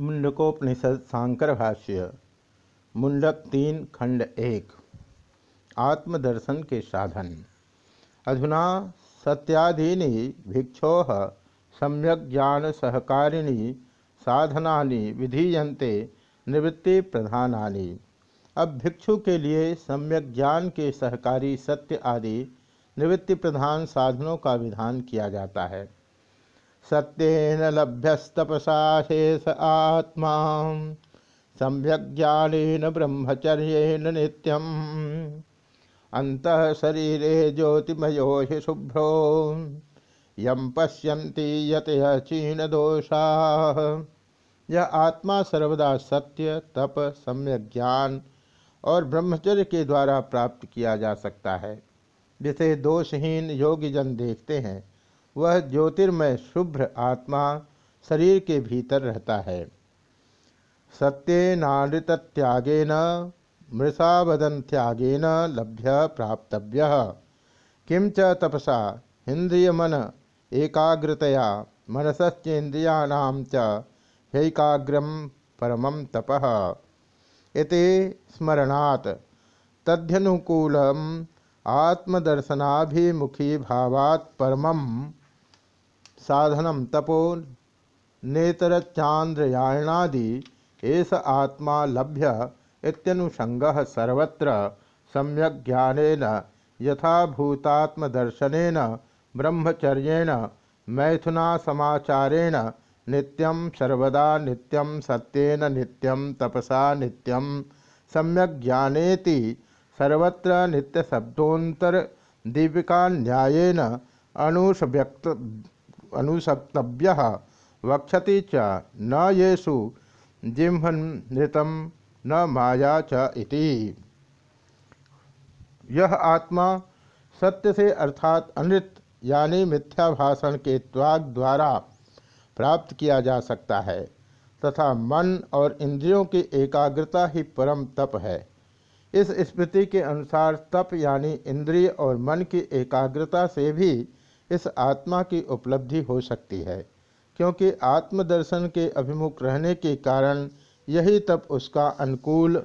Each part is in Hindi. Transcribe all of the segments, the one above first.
मुंडकोपनिषद सांकर भाष्य मुंडक तीन खंड एक, आत्मदर्शन के साधन। अधुना सत्यादीनि भिक्षो सम्यक ज्ञान सहकारिणी साधना विधीयन्ते निवृत्ति प्रधानानि। अब भिक्षु के लिए सम्यक ज्ञान के सहकारी सत्य आदि निवृत्ति प्रधान साधनों का विधान किया जाता है। सत्यन लभ्यस्तपसा शेष आत्मा। सम्यज्ञान ब्रह्मचर्य नित्यम। अंत शरीरे ज्योतिमयो हि शुभ्रो। यम पश्यन्ति यत चीन दोषा यह आत्मा सर्वदा सत्य, तप सम्यक ज्ञान और ब्रह्मचर्य के द्वारा प्राप्त किया जा सकता है। जिसे दोषहीन योगीजन देखते हैं वह ज्योतिर्मय शुभ्र आत्मा शरीर के भीतर रहता है। सत्यनानृत त्यागेन मृषावदन त्यागेन लभ्य प्राप्तव्य। किं च तपसा, इंद्रियमन एकाग्रतया, मनसश्चेन्द्रियाणां च परमं तपः। इति स्मरणात् तद्यनुकूलम् आत्मदर्शनाभिमुखी भावात् परमं साधनम तपो नेतरचांद्रयाणादि एस आत्मा लभ्य इत्यनुषंग सर्वत्र सम्यक ज्ञानेन, यथाभूतात्मदर्शनेन, ब्रह्मचर्येण मैथुना समाचारेण नित्यं सर्वदा नित्यं सत्येन नित्यं तपसा नित्यं सम्यक ज्ञानेति, सर्वत्र नित्य शब्दोत्तर दीपिका न्यायेन अनुसव्यक्त अनुसक्तव्य वक्षति च न येषु जिह्मनृतम न माया च इति। यह आत्मा सत्य से अर्थात अनृत, यानी मिथ्या भाषण के त्याग द्वारा प्राप्त किया जा सकता है, तथा मन और इंद्रियों की एकाग्रता ही परम तप है। इस स्मृति के अनुसार तप, यानी इंद्रिय और मन की एकाग्रता से भी इस आत्मा की उपलब्धि हो सकती है, क्योंकि आत्मदर्शन के अभिमुख रहने के कारण यही तप उसका अनुकूल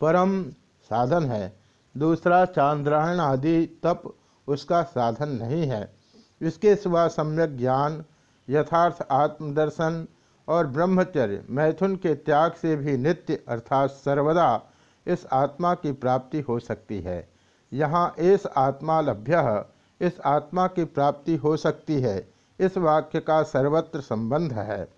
परम साधन है। दूसरा, चांद्रायण आदि तप उसका साधन नहीं है। इसके सिवा सम्यक ज्ञान, यथार्थ आत्मदर्शन और ब्रह्मचर्य, मैथुन के त्याग से भी नित्य अर्थात सर्वदा इस आत्मा की प्राप्ति हो सकती है। यहाँ इस आत्मा लभ्य इस आत्मा की प्राप्ति हो सकती है। इस वाक्य का सर्वत्र संबंध है।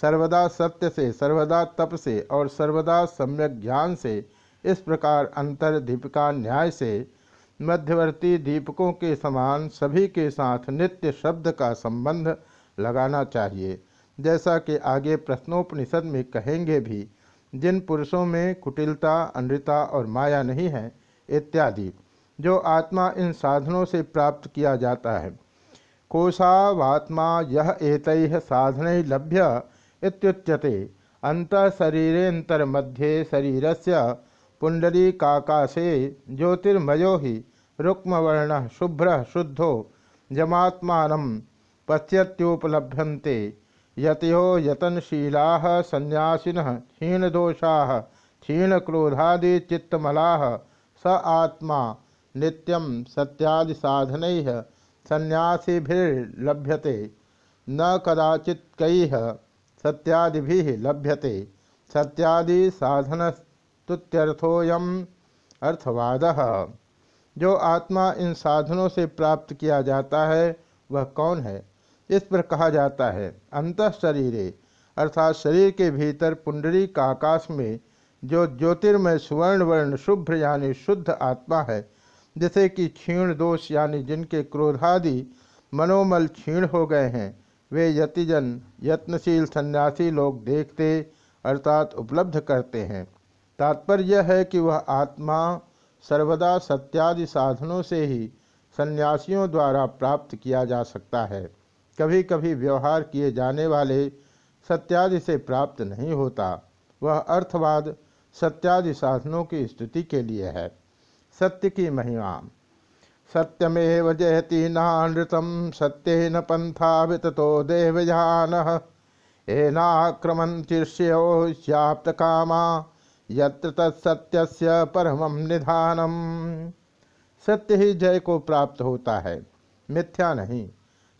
सर्वदा सत्य से, सर्वदा तप से और सर्वदा सम्यक ज्ञान से, इस प्रकार अंतर दीपिका न्याय से, मध्यवर्ती दीपकों के समान सभी के साथ नित्य शब्द का संबंध लगाना चाहिए। जैसा कि आगे प्रश्नोपनिषद में कहेंगे भी, जिन पुरुषों में कुटिलता, अनृता और माया नहीं है, इत्यादि। जो आत्मा इन साधनों से प्राप्त किया जाता है। कोशावात्मा यह एत साधन लभ्य अंत शरीरेतर मध्ये शरीर से पुंडरी काकाशे ज्योतिर्मयो ही रुक्मवर्ण शुभ्र शुद्धो जमात्मा पश्यत्योपलभ्यन्ते। यतो यतनशीला संयासीन क्षीणदोषा क्षीणक्रोधादिचित्तमला स आत्मा। नित्यं सत्यादि साधन सन्यासीभिर्लभ्यते न कदाचित कई सत्यादि लभ्यते। सत्यादि साधन स्तुत्यर्थोयम अर्थवाद। जो आत्मा इन साधनों से प्राप्त किया जाता है, वह कौन है? इस पर कहा जाता है अंत शरीरे अर्थात शरीर के भीतर पुंडरी का आकाश में जो ज्योतिर्मय सुवर्ण वर्ण शुभ्र यानी शुद्ध आत्मा है जैसे कि क्षीण दोष यानी जिनके क्रोधादि मनोमल क्षीण हो गए हैं, वे यतिजन, यत्नशील सन्यासी लोग देखते अर्थात उपलब्ध करते हैं। तात्पर्य यह है कि वह आत्मा सर्वदा सत्यादि साधनों से ही सन्यासियों द्वारा प्राप्त किया जा सकता है। कभी कभी व्यवहार किए जाने वाले सत्यादि से प्राप्त नहीं होता। वह अर्थवाद सत्यादि साधनों की स्तुति के लिए है। सत्य की महिमा। सत्यमेव जयति नानृतम सत्येन पंथा वितो देवयान। एनाक्रमंतिष्योप्त कामा यत्र तत्सत्य परम निधानम। सत्य ही जय को प्राप्त होता है, मिथ्या नहीं।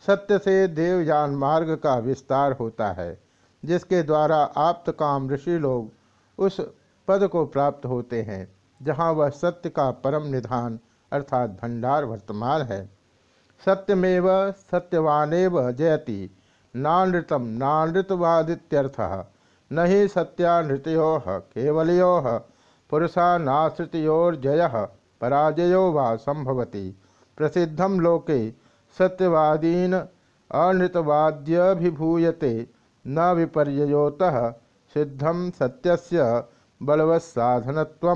सत्य से देवयान मार्ग का विस्तार होता है, जिसके द्वारा आप्त काम ऋषि लोग उस पद को प्राप्त होते हैं। जहाँ वह सत्य का परम निधान अर्थात भंडार वर्तमान है। सत्यमेव सत्यवानेव जयति, नानृतम नानृतवादित्यर्थ। न ही सत्यानृतो केवलो पुरुषा नाश्रितोर्जय पराजयो वा संभवती प्रसिद्धम लोके सत्यवादीन अनृतवाद्यभिभूयते, न विपर्योतः सिद्धम सत्यस्य बलवत्साधनत्व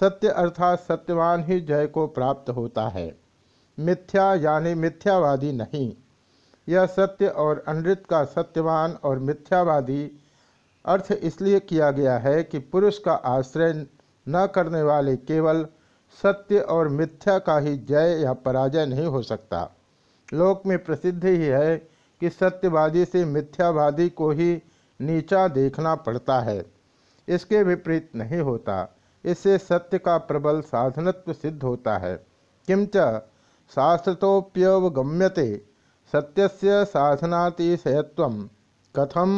सत्य अर्थात सत्यवान ही जय को प्राप्त होता है। मिथ्या यानी मिथ्यावादी नहीं। यह सत्य और अनृत का सत्यवान और मिथ्यावादी अर्थ इसलिए किया गया है कि पुरुष का आश्रय न करने वाले केवल सत्य और मिथ्या का ही जय या पराजय नहीं हो सकता। लोक में प्रसिद्ध ही है कि सत्यवादी से मिथ्यावादी को ही नीचा देखना पड़ता है। इसके विपरीत नहीं होता। इससे सत्य का प्रबल साधनत्व सिद्ध होता है। किंच शास्त्रतोप्यवगम्यते सत्यस्य साधनातिशयत्व कथम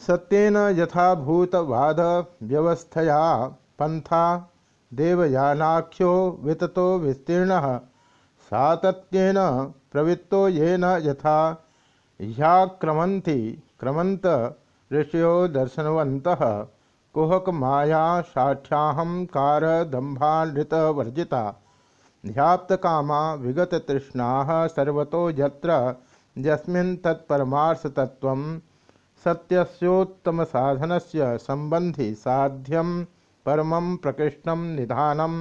सत्यन यथाभूतवाद व्यवस्थया पंथा देवयानाख्यो विततो विस्तीर्ण सातत्यन प्रवृत्तो येन यथा ह्याक्रमंति क्रमंत ऋषियो दर्शनवंत कुहक माया साठ्याहंकार दंभानृत वर्जिता ध्याप्त कामा विगत तृष्णा सर्वतो यत्र सत्यस्योत्तम साधनस्य संबंधी साध्यम परम प्रकृष्ण निधानम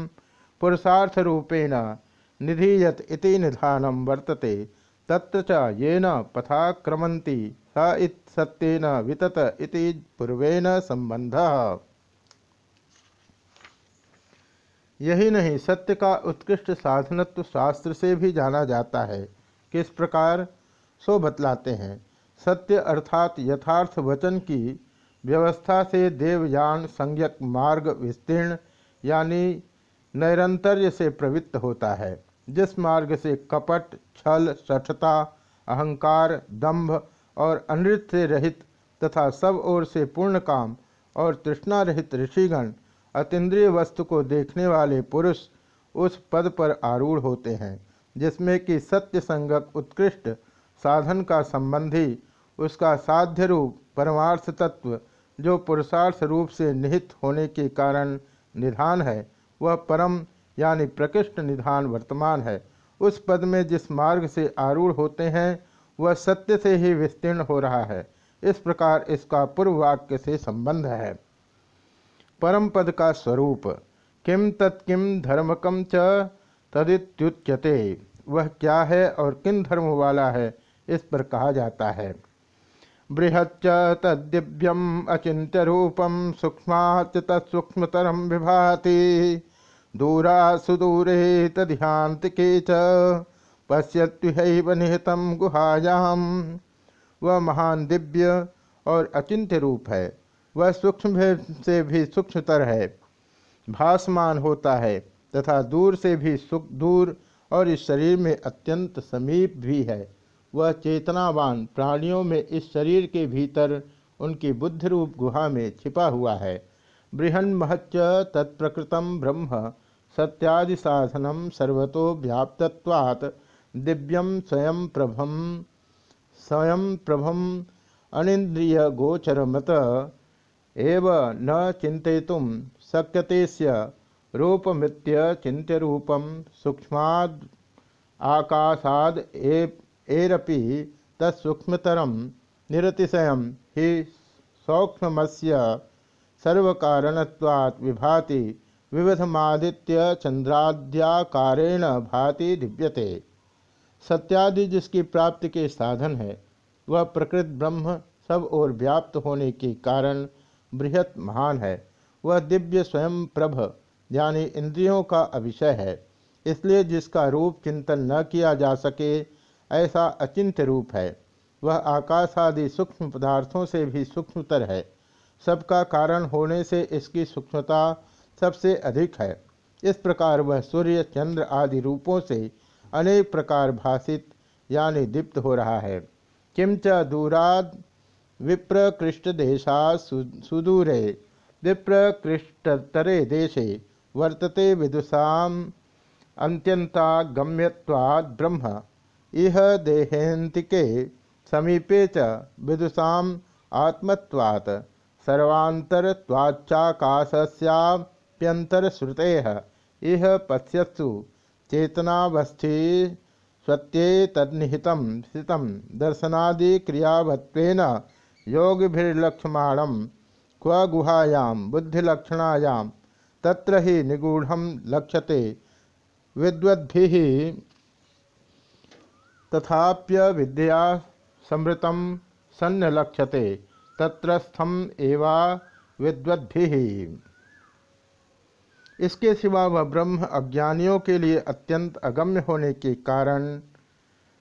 पुरुषार्थरूपेण निधीयत इति निधानम वर्तते। तत्र च येन पथा क्रमंती स इत सत्येन वितत इति पूर्वेण संबंध यही नहीं, सत्य का उत्कृष्ट साधनत्व शास्त्र से भी जाना जाता है। किस प्रकार? सो बतलाते हैं। सत्य अर्थात यथार्थ वचन की व्यवस्था से देवयान संज्ञक मार्ग विस्तीर्ण, यानी नैरंतर्य से प्रवृत्त होता है। जिस मार्ग से कपट, छल, सठता, अहंकार, दंभ और अनृत से रहित तथा सब ओर से पूर्ण काम और तृष्णा रहित ऋषिगण अतीन्द्रिय वस्तु को देखने वाले पुरुष उस पद पर आरूढ़ होते हैं, जिसमें कि सत्य संगक उत्कृष्ट साधन का संबंधी उसका साध्य रूप परमार्थ तत्व जो पुरुषार्थ रूप से निहित होने के कारण निधान है, वह परम यानी प्रकृष्ट निधान वर्तमान है। उस पद में जिस मार्ग से आरूढ़ होते हैं, वह सत्य से ही विस्तीर्ण हो रहा है। इस प्रकार इसका पूर्व वाक्य से संबंध है। परम पद का स्वरूप, किम तत्किम धर्मकम च तदित्युच्यते, वह क्या है और किन धर्म वाला है, इस पर कहा जाता है। बृहच्च तद्दिव्यम अचिंत्य रूपम सूक्ष्माच तत्सूक्ष्मतरम विभाति। दूरा सुदूरे तध्यांतिके च पश्यत्युहैव निहितम गुहायाम वह महान दिव्य और अचिंत्य रूप है। वह सूक्ष्म से भी सूक्ष्मतर है। भासमान होता है तथा दूर से भी सुख, दूर और इस शरीर में अत्यंत समीप भी है। वह चेतनावान प्राणियों में इस शरीर के भीतर उनकी बुद्ध रूप गुहा में छिपा हुआ है। बृहन महच्च तत्प्रकृतम ब्रह्म। सत्यादि साधनम सर्वतो व्याप्तवात् दिव्यम स्वयं प्रभम स्वयं प्रभम अनिंद्रिय गोचरमत एव न चिंतुम शक्यते रूपमृत्य चिंत्य रूपम सूक्ष्माद आकाशाद एरपि तत्सूक्ष्मतरम निरतिशय ही सौक्ष्मस्य सर्वकारणत्वात् विभाति विविधमादित्य चंद्राद्याकारेण भाति दिव्यते। सत्यादि जिसकी प्राप्ति के साधन है, वह प्रकृत ब्रह्म सब ओर व्याप्त होने के कारण बृहत महान है। वह दिव्य स्वयं प्रभ, यानी इंद्रियों का अविषय है। इसलिए जिसका रूप चिंतन न किया जा सके, ऐसा अचिंत्य रूप है। वह आकाश आदि सूक्ष्म पदार्थों से भी सूक्ष्मतर है। सबका कारण होने से इसकी सूक्ष्मता सबसे अधिक है। इस प्रकार वह सूर्य, चंद्र आदि रूपों से अनेक प्रकार भाषित, यानी दीप्त हो रहा है। किंच दूराद विप्रकृष्ट देशा सुदूरे विप्रकृष्टतरे देशे वर्तते विदुषा अंत्यंतागम्यवाद ब्रह्म। इह देहेन्तिके समीपे च विदुषा आत्मत्वात्। सर्वांतरवाचाकाश्याप्यंतरश्रुते इह पश्यत्सु। चेतनावस्थी स्वत्ये तन्निहित स्थित। दर्शनादि क्रियावत्वेन योगिभिर्लक्ष्यमाणम क्व गुहायां, बुद्धिलक्षणायां ही निगूढ़ लक्ष्यते। विद्वद्भिः तथाप्य विद्या समृतं सन्नलक्ष्यते। तत्रस्थम एवा विद्वद्भिः। इसके सिवा वह ब्रह्म अज्ञानियों के लिए अत्यंत अगम्य होने के कारण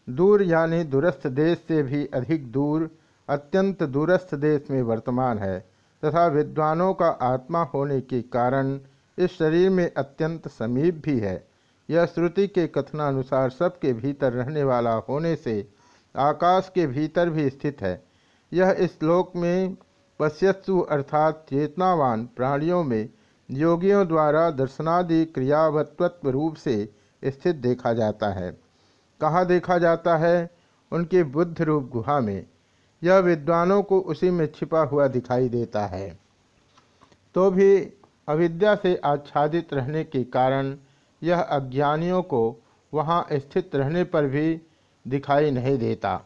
दूर यानी दूरस्थ देश से भी अधिक दूर, अत्यंत दूरस्थ देश में वर्तमान है तथा विद्वानों का आत्मा होने के कारण इस शरीर में अत्यंत समीप भी है। यह श्रुति के कथनानुसार सबके भीतर रहने वाला होने से आकाश के भीतर भी स्थित है। यह इस श्लोक में पश्यत्सु अर्थात चेतनावान प्राणियों में योगियों द्वारा दर्शनादि क्रियावत्व रूप से स्थित देखा जाता है। कहाँ देखा जाता है? उनके बुद्ध रूप गुहा में। यह विद्वानों को उसी में छिपा हुआ दिखाई देता है। तो भी अविद्या से आच्छादित रहने के कारण यह अज्ञानियों को वहाँ स्थित रहने पर भी दिखाई नहीं देता।